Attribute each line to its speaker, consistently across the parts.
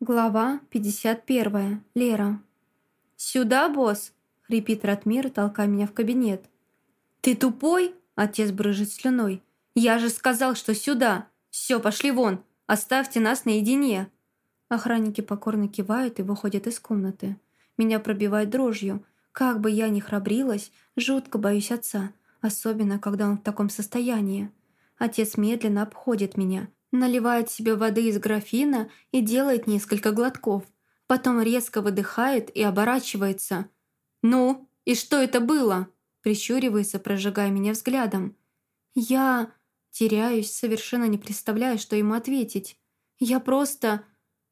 Speaker 1: Глава 51. Лера. «Сюда, босс!» — хрипит Ратмир, толкая меня в кабинет. «Ты тупой?» — отец брыжет слюной. «Я же сказал, что сюда! Все, пошли вон! Оставьте нас наедине!» Охранники покорно кивают и выходят из комнаты. Меня пробивает дрожью. Как бы я ни храбрилась, жутко боюсь отца, особенно когда он в таком состоянии. Отец медленно обходит меня, наливает себе воды из графина и делает несколько глотков. Потом резко выдыхает и оборачивается. «Ну, и что это было?» Прищуривается, прожигая меня взглядом. Я теряюсь, совершенно не представляю, что ему ответить. Я просто...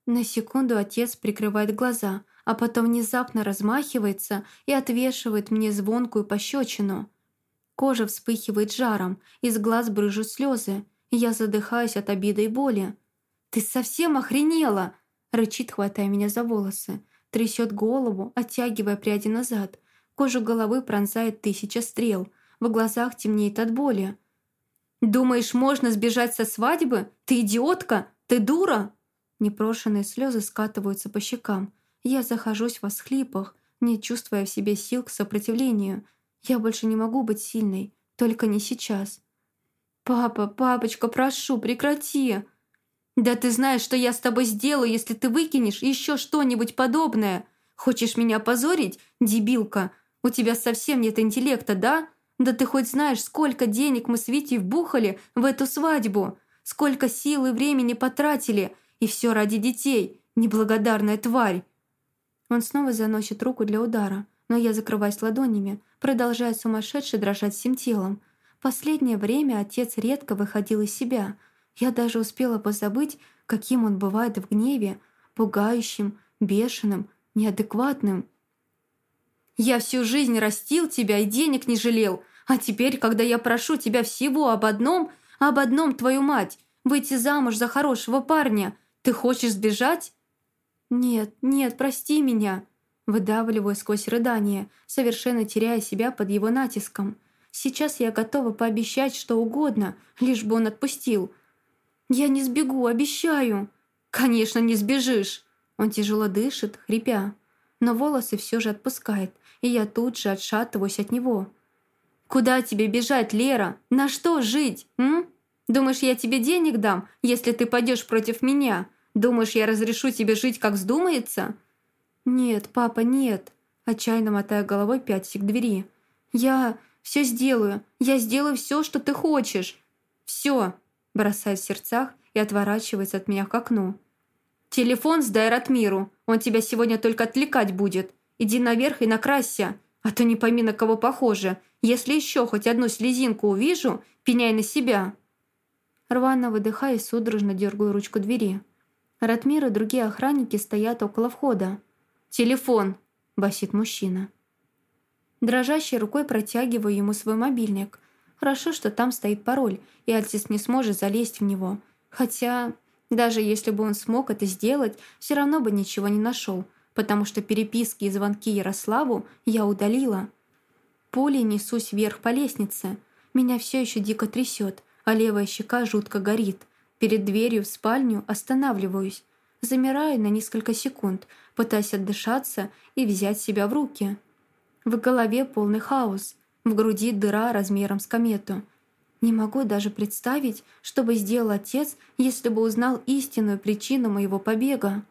Speaker 1: На секунду отец прикрывает глаза, а потом внезапно размахивается и отвешивает мне звонкую пощечину. Кожа вспыхивает жаром, из глаз брыжут слезы. Я задыхаюсь от обиды и боли. «Ты совсем охренела!» Рычит, хватая меня за волосы. Трясет голову, оттягивая пряди назад. Кожу головы пронзает тысяча стрел. В глазах темнеет от боли. «Думаешь, можно сбежать со свадьбы? Ты идиотка? Ты дура?» Непрошенные слезы скатываются по щекам. Я захожусь в восхлипах, не чувствуя в себе сил к сопротивлению. Я больше не могу быть сильной, только не сейчас. «Папа, папочка, прошу, прекрати!» «Да ты знаешь, что я с тобой сделаю, если ты выкинешь еще что-нибудь подобное! Хочешь меня позорить, дебилка? У тебя совсем нет интеллекта, да? Да ты хоть знаешь, сколько денег мы с Витей вбухали в эту свадьбу? Сколько сил и времени потратили? И все ради детей, неблагодарная тварь!» Он снова заносит руку для удара, но я закрываюсь ладонями, продолжая сумасшедше дрожать всем телом, Последнее время отец редко выходил из себя. Я даже успела позабыть, каким он бывает в гневе, пугающим, бешеным, неадекватным. «Я всю жизнь растил тебя и денег не жалел, а теперь, когда я прошу тебя всего об одном, об одном, твою мать, выйти замуж за хорошего парня, ты хочешь сбежать?» «Нет, нет, прости меня», выдавливаю сквозь рыдание, совершенно теряя себя под его натиском. Сейчас я готова пообещать что угодно, лишь бы он отпустил. Я не сбегу, обещаю. Конечно, не сбежишь. Он тяжело дышит, хрипя. Но волосы все же отпускает, и я тут же отшатываюсь от него. «Куда тебе бежать, Лера? На что жить, м? Думаешь, я тебе денег дам, если ты пойдешь против меня? Думаешь, я разрешу тебе жить, как вздумается?» «Нет, папа, нет!» Отчаянно мотая головой пятся к двери. «Я... Все сделаю. Я сделаю все, что ты хочешь. Все!» Бросает в сердцах и отворачивается от меня к окну. «Телефон сдай Ратмиру. Он тебя сегодня только отвлекать будет. Иди наверх и накрасься, а то не пойми, на кого похоже. Если еще хоть одну слезинку увижу, пеняй на себя». Рвано выдыхая, судорожно дергаю ручку двери. Ратмир и другие охранники стоят около входа. «Телефон!» – басит мужчина. Дрожащей рукой протягиваю ему свой мобильник. Хорошо, что там стоит пароль, и Альтис не сможет залезть в него. Хотя, даже если бы он смог это сделать, все равно бы ничего не нашел, потому что переписки и звонки Ярославу я удалила. Пулей несусь вверх по лестнице. Меня все еще дико трясет, а левая щека жутко горит. Перед дверью в спальню останавливаюсь. Замираю на несколько секунд, пытаясь отдышаться и взять себя в руки. В голове полный хаос, в груди дыра размером с комету. Не могу даже представить, что бы сделал отец, если бы узнал истинную причину моего побега.